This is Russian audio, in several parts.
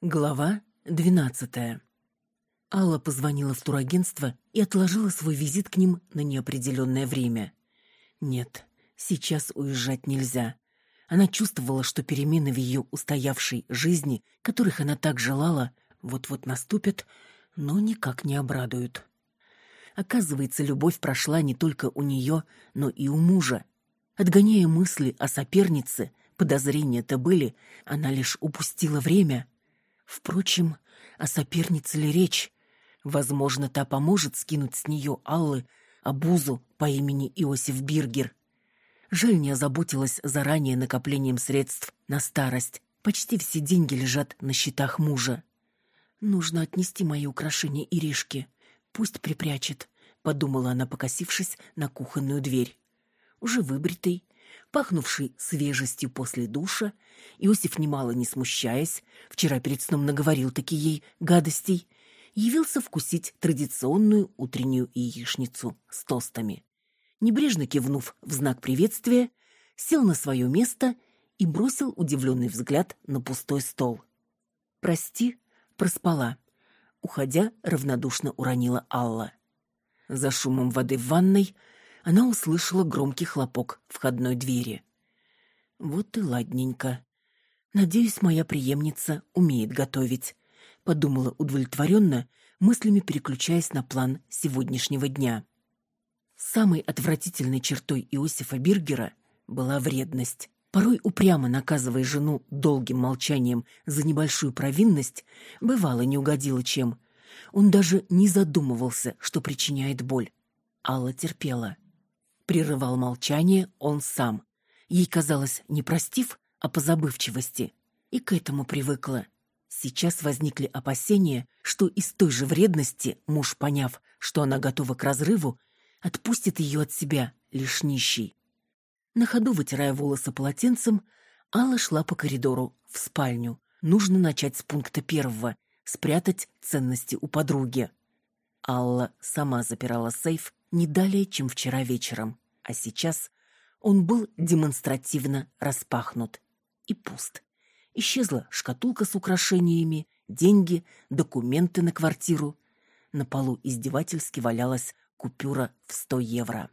Глава двенадцатая. Алла позвонила в турагентство и отложила свой визит к ним на неопределенное время. Нет, сейчас уезжать нельзя. Она чувствовала, что перемены в ее устоявшей жизни, которых она так желала, вот-вот наступят, но никак не обрадуют. Оказывается, любовь прошла не только у нее, но и у мужа. Отгоняя мысли о сопернице, подозрения-то были, она лишь упустила время — Впрочем, о сопернице ли речь? Возможно, та поможет скинуть с нее Аллы обузу по имени Иосиф Биргер. Жаль, не озаботилась заранее накоплением средств на старость. Почти все деньги лежат на счетах мужа. Нужно отнести мои украшения Иришке. Пусть припрячет, подумала она, покосившись на кухонную дверь. Уже выбритый, пахнувший свежестью после душа, Иосиф, немало не смущаясь, вчера перед сном наговорил таки ей гадостей, явился вкусить традиционную утреннюю яичницу с тостами. Небрежно кивнув в знак приветствия, сел на свое место и бросил удивленный взгляд на пустой стол. «Прости, проспала», — уходя, равнодушно уронила Алла. За шумом воды в ванной — она услышала громкий хлопок входной двери. Вот и ладненько. Надеюсь, моя преемница умеет готовить, подумала удовлетворенно, мыслями переключаясь на план сегодняшнего дня. Самой отвратительной чертой Иосифа Биргера была вредность. Порой упрямо наказывая жену долгим молчанием за небольшую провинность, бывало не угодило чем. Он даже не задумывался, что причиняет боль. Алла терпела прерывал молчание он сам. Ей казалось, не простив, а по забывчивости. И к этому привыкла. Сейчас возникли опасения, что из той же вредности муж, поняв, что она готова к разрыву, отпустит ее от себя, лишь нищий. На ходу, вытирая волосы полотенцем, Алла шла по коридору, в спальню. Нужно начать с пункта первого — спрятать ценности у подруги. Алла сама запирала сейф не далее, чем вчера вечером, а сейчас он был демонстративно распахнут и пуст. Исчезла шкатулка с украшениями, деньги, документы на квартиру. На полу издевательски валялась купюра в сто евро.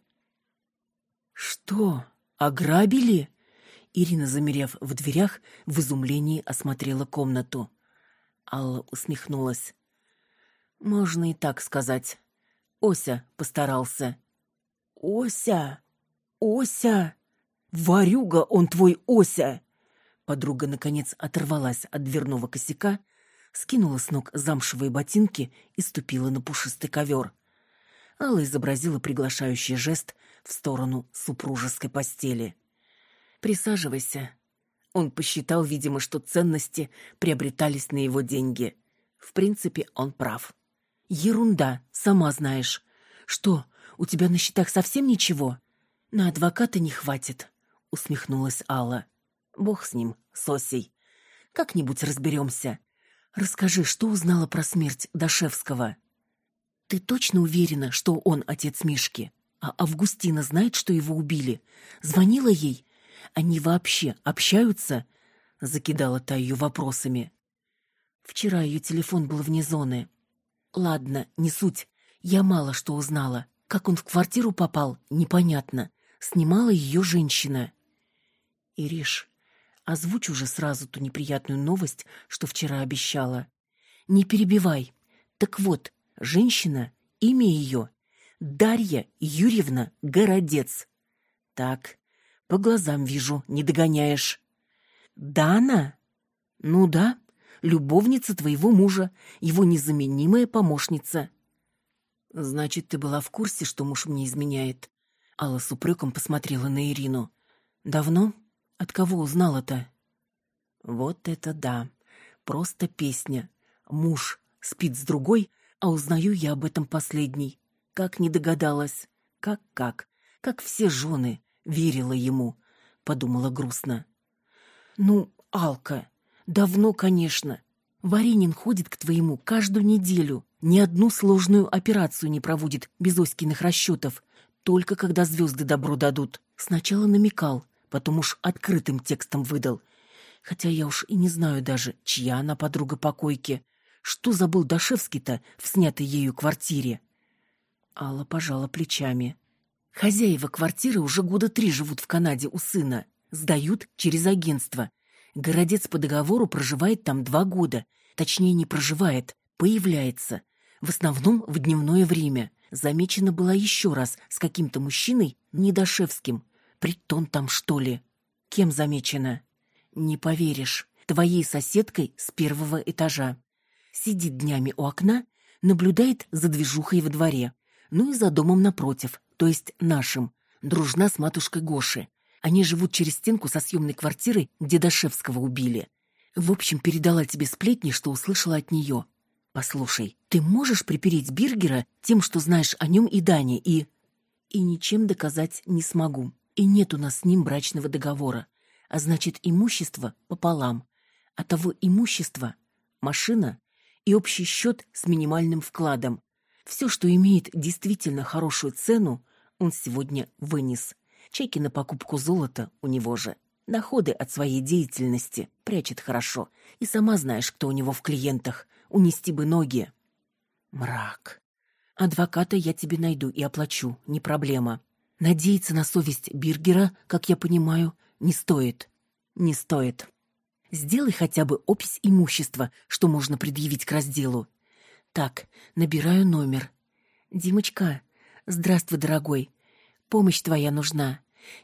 «Что, ограбили?» Ирина, замерев в дверях, в изумлении осмотрела комнату. Алла усмехнулась. «Можно и так сказать. Ося постарался. Ося! Ося! Варюга он твой, Ося! Подруга, наконец, оторвалась от дверного косяка, скинула с ног замшевые ботинки и ступила на пушистый ковер. Алла изобразила приглашающий жест в сторону супружеской постели. «Присаживайся». Он посчитал, видимо, что ценности приобретались на его деньги. В принципе, он прав. Ерунда, сама знаешь. Что, у тебя на счетах совсем ничего? На адвоката не хватит, усмехнулась Алла. Бог с ним, с Осей. Как-нибудь разберемся. Расскажи, что узнала про смерть Дашевского? Ты точно уверена, что он отец Мишки? А Августина знает, что его убили? Звонила ей? Они вообще общаются? Закидала та ее вопросами. Вчера ее телефон был вне зоны. Ладно, не суть. Я мало что узнала. Как он в квартиру попал, непонятно. Снимала ее женщина. Ириш, озвучь уже сразу ту неприятную новость, что вчера обещала. Не перебивай. Так вот, женщина, имя ее Дарья Юрьевна Городец. Так, по глазам вижу, не догоняешь. Дана? Ну да, любовница твоего мужа, его незаменимая помощница. Значит, ты была в курсе, что муж мне изменяет? Алла с упреком посмотрела на Ирину. Давно? От кого узнала-то? Вот это да. Просто песня. Муж спит с другой, а узнаю я об этом последней. Как не догадалась. Как-как. Как все жены. Верила ему. Подумала грустно. Ну, Алка, Давно, конечно. Варенин ходит к твоему каждую неделю. Ни одну сложную операцию не проводит без Оськиных расчетов. Только когда звезды добро дадут. Сначала намекал, потом уж открытым текстом выдал. Хотя я уж и не знаю даже, чья она подруга покойки. Что забыл Дашевский-то в снятой ею квартире? Алла пожала плечами. Хозяева квартиры уже года три живут в Канаде у сына. Сдают через агентство. Городец по договору проживает там два года. Точнее, не проживает, появляется. В основном в дневное время. Замечена была еще раз с каким-то мужчиной, недошевским. Притон там, что ли? Кем замечена? Не поверишь. Твоей соседкой с первого этажа. Сидит днями у окна, наблюдает за движухой во дворе. Ну и за домом напротив, то есть нашим. Дружна с матушкой Гоши. Они живут через стенку со съемной квартирой, где Дашевского убили. В общем, передала тебе сплетни, что услышала от нее. Послушай, ты можешь припереть Биргера тем, что знаешь о нем и Дане, и... И ничем доказать не смогу. И нет у нас с ним брачного договора. А значит, имущество пополам. А того имущества – машина и общий счет с минимальным вкладом. Все, что имеет действительно хорошую цену, он сегодня вынес. Чеки на покупку золота у него же. Доходы от своей деятельности прячет хорошо. И сама знаешь, кто у него в клиентах. Унести бы ноги. Мрак. Адвоката я тебе найду и оплачу, не проблема. Надеяться на совесть Биргера, как я понимаю, не стоит. Не стоит. Сделай хотя бы опись имущества, что можно предъявить к разделу. Так, набираю номер. Димочка, здравствуй, дорогой. Помощь твоя нужна.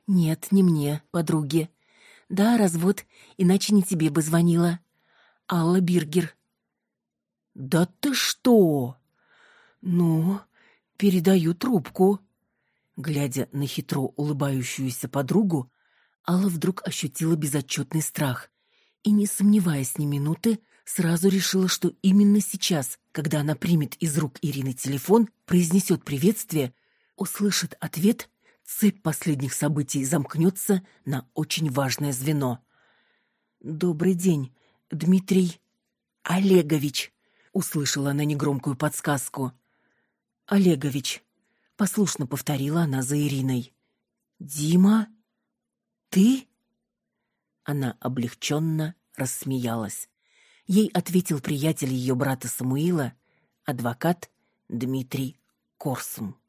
Нет, не мне, подруге. Да, развод, иначе не тебе бы звонила. Алла Биргер. Да ты что? Ну, передаю трубку. Глядя на хитро улыбающуюся подругу, Алла вдруг ощутила безотчетный страх и, не сомневаясь ни минуты, сразу решила, что именно сейчас, когда она примет из рук Ирины телефон, произнесет приветствие, услышит ответ, цепь последних событий замкнется на очень важное звено. «Добрый день, Дмитрий Олегович», — услышала она негромкую подсказку. «Олегович», — послушно повторила она за Ириной. «Дима? Ты?» Она облегченно рассмеялась. Ей ответил приятель ее брата Самуила, адвокат Дмитрий Корсум.